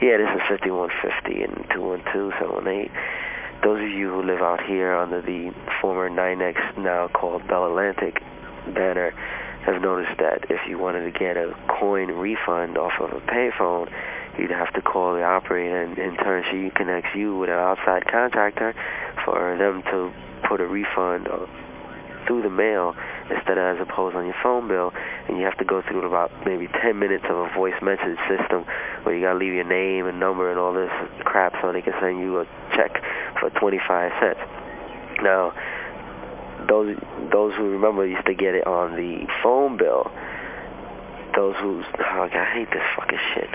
Yeah, this is 5150 and 212-718. Those of you who live out here under the former NYNEX, now called Bell Atlantic banner, have noticed that if you wanted to get a coin refund off of a payphone, you'd have to call the operator and in turn she connects you with an outside contractor for them to put a refund through the mail instead of as opposed on your phone bill, and you have to go through about maybe 10 minutes of a voice message system where you got to leave your name and number and all this crap so they can send you a check for 25 cents. Now, those those who remember used to get it on the phone bill. Those who, oh God, I hate this fucking shit.